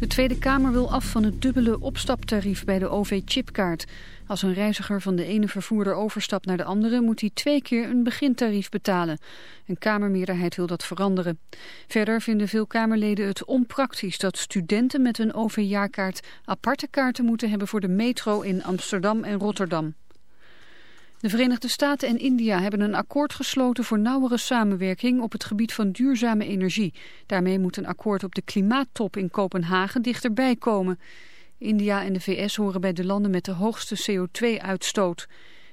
De Tweede Kamer wil af van het dubbele opstaptarief bij de OV-chipkaart. Als een reiziger van de ene vervoerder overstapt naar de andere... moet hij twee keer een begintarief betalen. Een Kamermeerderheid wil dat veranderen. Verder vinden veel Kamerleden het onpraktisch... dat studenten met een OV-jaarkaart aparte kaarten moeten hebben... voor de metro in Amsterdam en Rotterdam. De Verenigde Staten en India hebben een akkoord gesloten voor nauwere samenwerking op het gebied van duurzame energie. Daarmee moet een akkoord op de klimaattop in Kopenhagen dichterbij komen. India en de VS horen bij de landen met de hoogste CO2-uitstoot.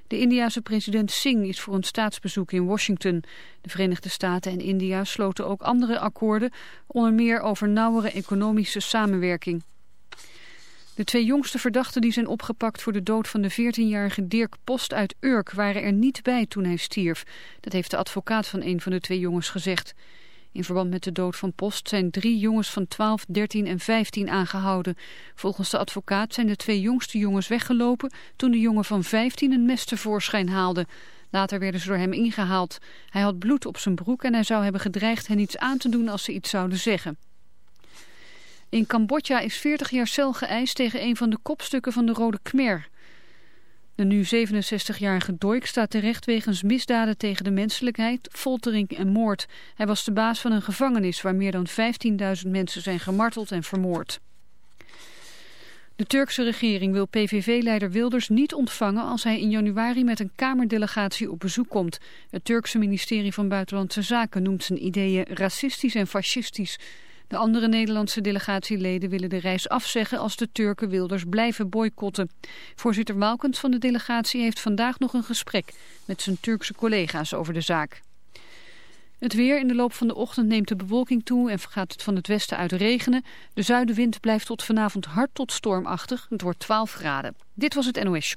De Indiase president Singh is voor een staatsbezoek in Washington. De Verenigde Staten en India sloten ook andere akkoorden, onder meer over nauwere economische samenwerking. De twee jongste verdachten die zijn opgepakt voor de dood van de 14-jarige Dirk Post uit Urk waren er niet bij toen hij stierf. Dat heeft de advocaat van een van de twee jongens gezegd. In verband met de dood van Post zijn drie jongens van 12, 13 en 15 aangehouden. Volgens de advocaat zijn de twee jongste jongens weggelopen toen de jongen van 15 een mes tevoorschijn haalde. Later werden ze door hem ingehaald. Hij had bloed op zijn broek en hij zou hebben gedreigd hen iets aan te doen als ze iets zouden zeggen. In Cambodja is 40 jaar cel geëist tegen een van de kopstukken van de Rode Khmer. De nu 67-jarige Doik staat terecht wegens misdaden tegen de menselijkheid, foltering en moord. Hij was de baas van een gevangenis waar meer dan 15.000 mensen zijn gemarteld en vermoord. De Turkse regering wil PVV-leider Wilders niet ontvangen als hij in januari met een kamerdelegatie op bezoek komt. Het Turkse ministerie van Buitenlandse Zaken noemt zijn ideeën racistisch en fascistisch. De andere Nederlandse delegatieleden willen de reis afzeggen als de Turken Wilders blijven boycotten. Voorzitter Walkens van de delegatie heeft vandaag nog een gesprek met zijn Turkse collega's over de zaak. Het weer in de loop van de ochtend neemt de bewolking toe en gaat het van het westen uit regenen. De zuidenwind blijft tot vanavond hard tot stormachtig. Het wordt 12 graden. Dit was het NOS.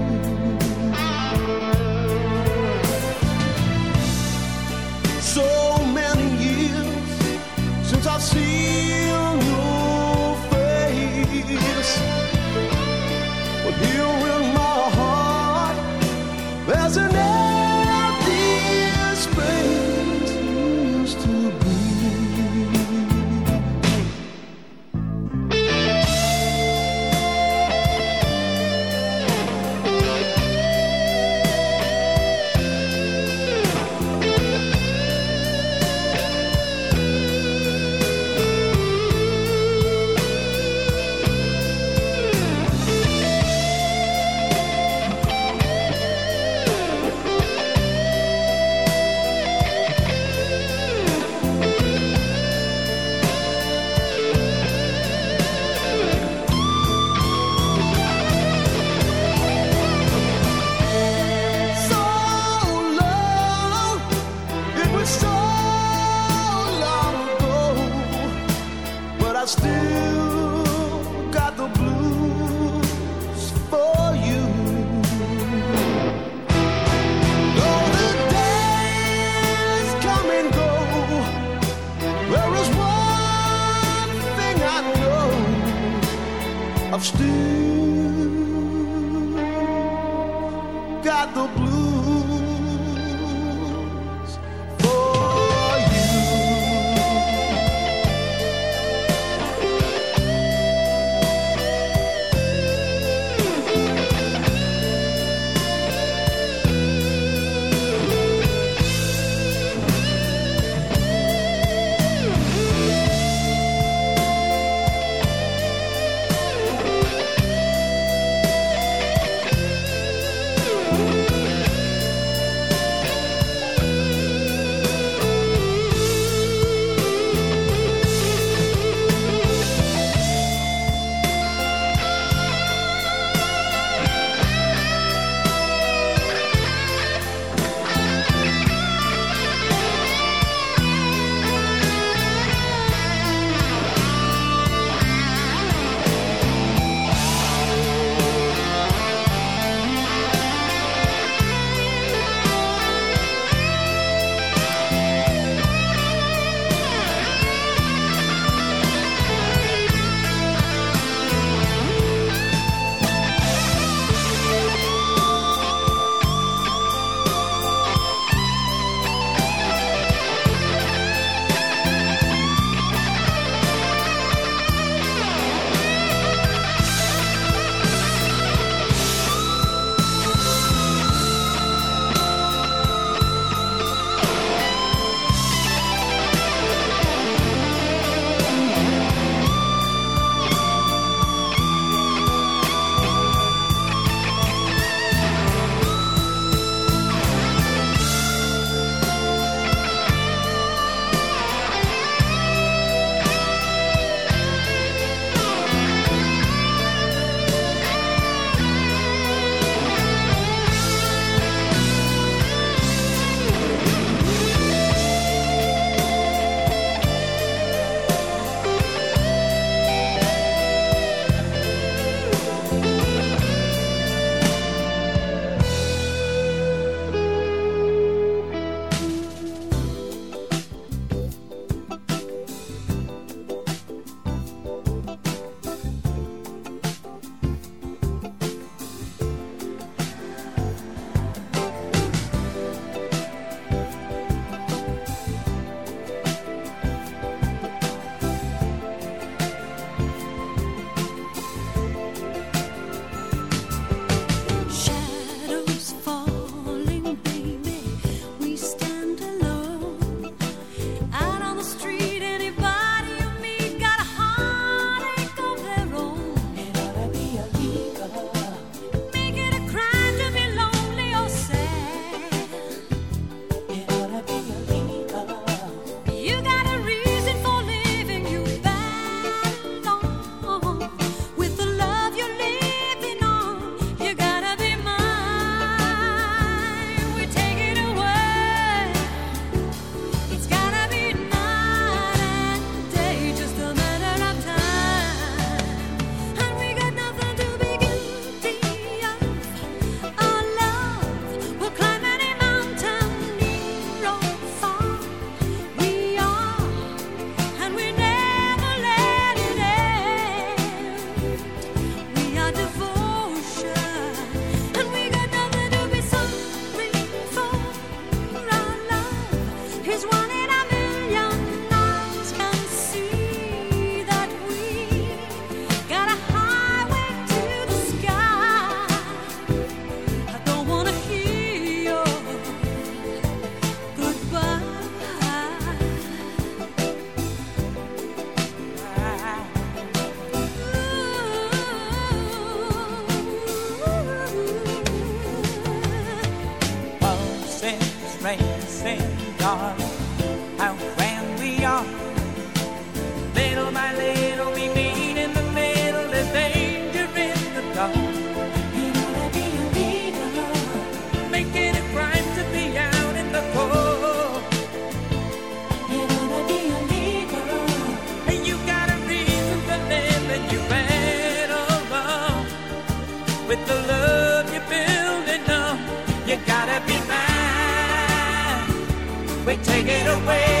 away.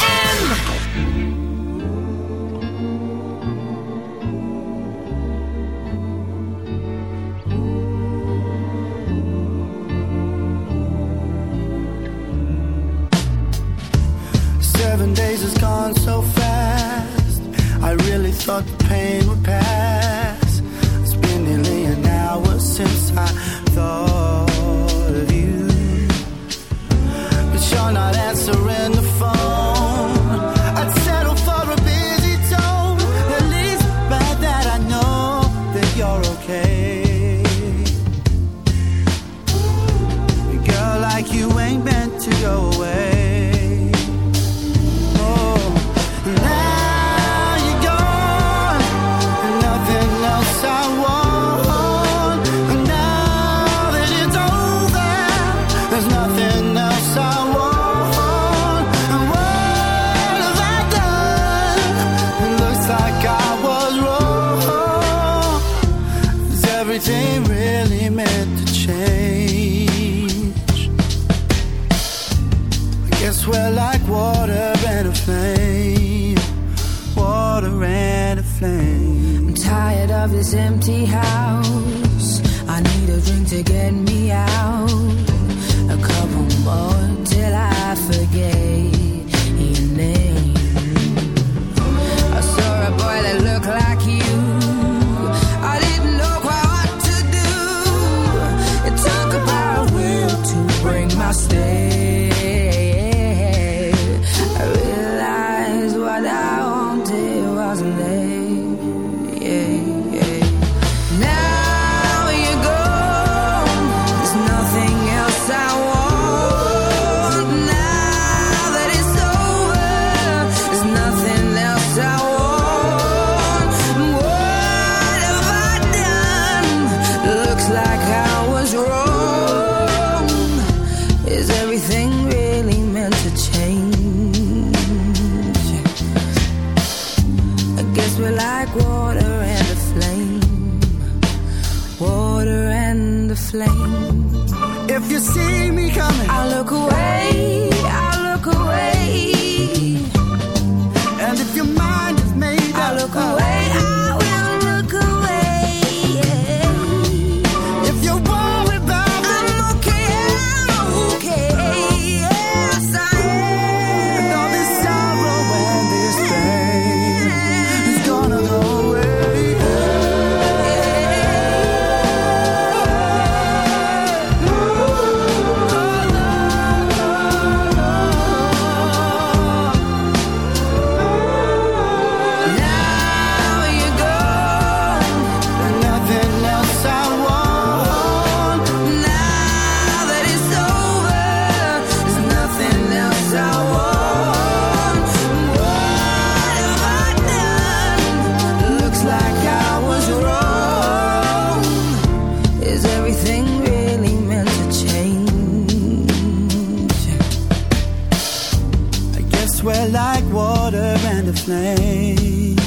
spread like water and a flame.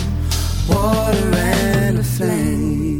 Water and a flame.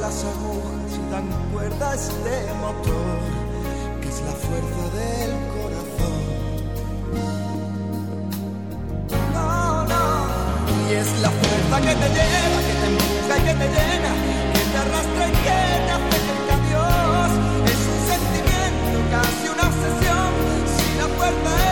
Las agujas y dan cuerda a este motor, que es la fuerza del corazón. No, no, y es la fuerza que te lleva, que te empuja y que te llena, que te arrastra y que te hace cerca a Dios. Es un sentimiento, casi una obsesión, si la fuerza es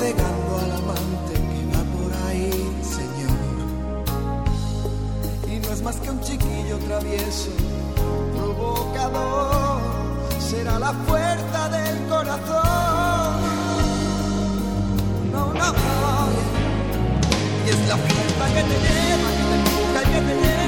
cegando al amante que va por ahí, Señor? Y no es más que un chiquillo travieso, provocador. Será la fuerza del corazón. No, no, no. Y es la fuerza que te lleva, que te empuja y que te llena,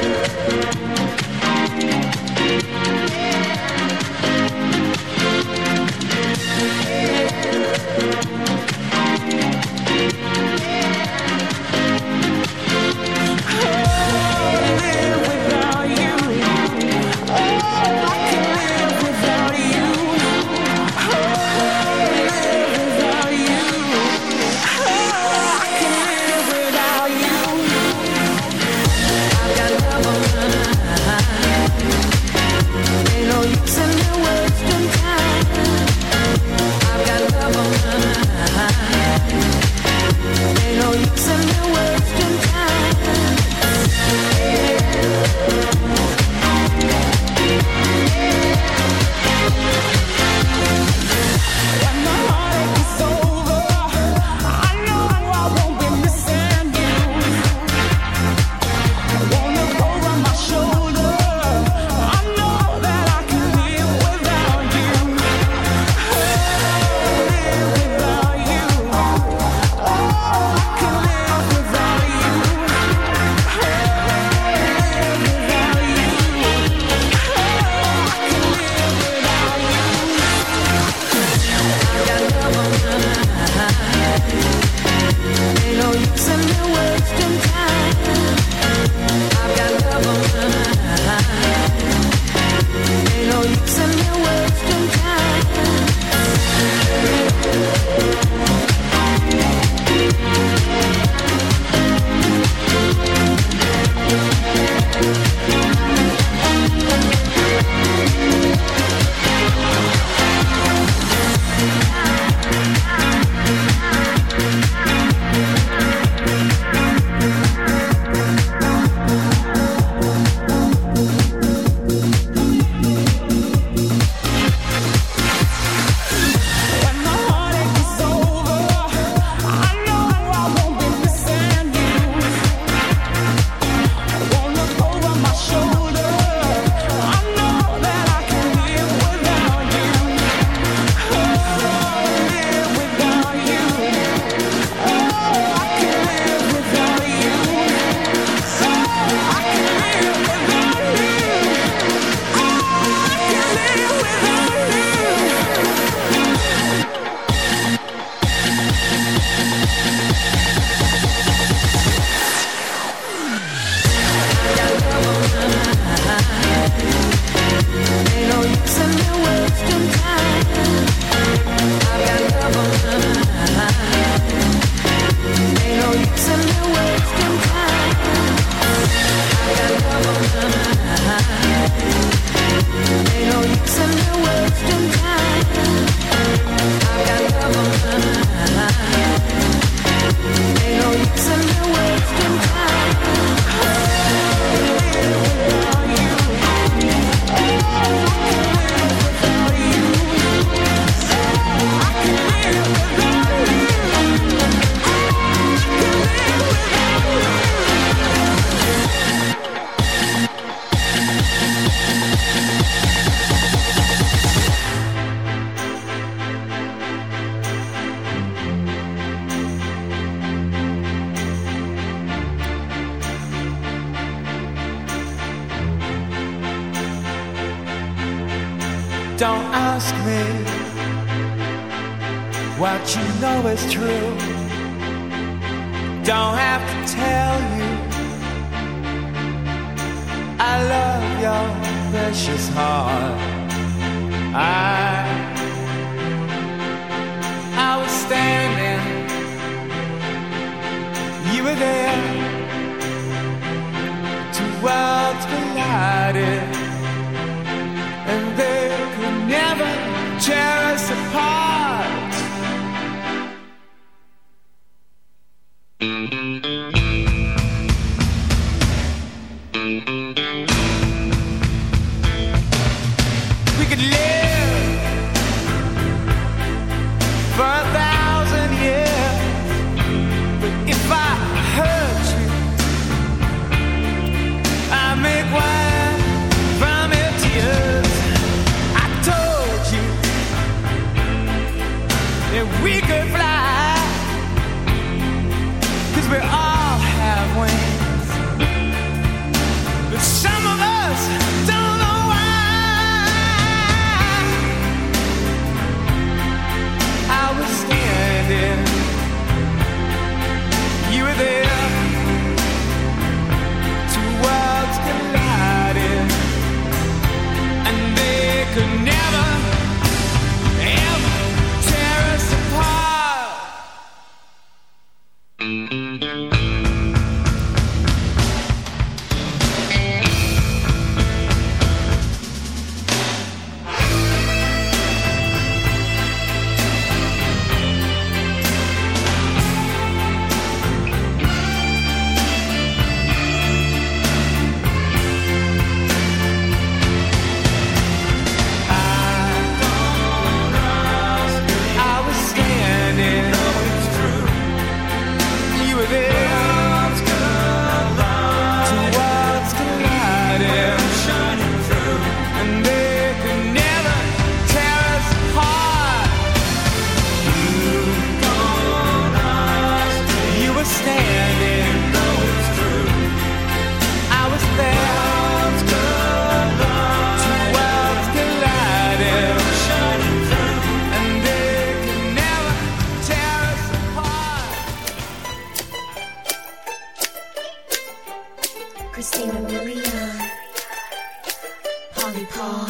Polly Paul,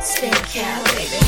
Spin Cat, baby.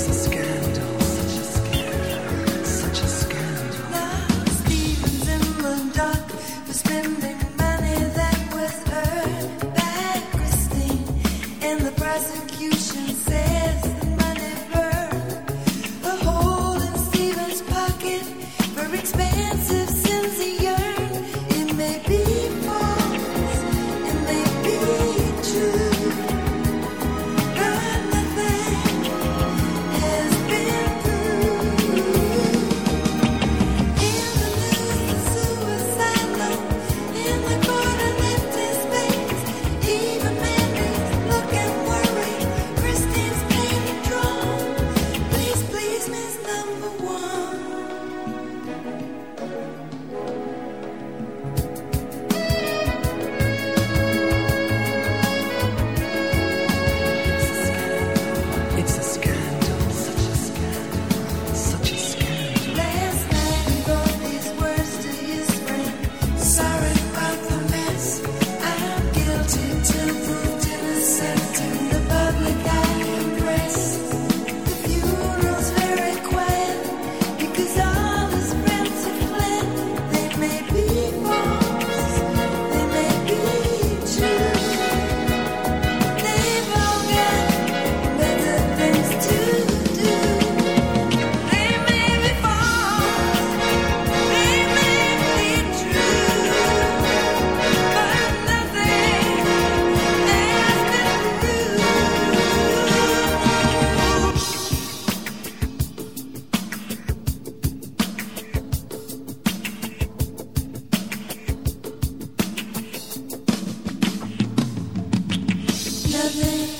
Texas me.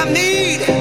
I need.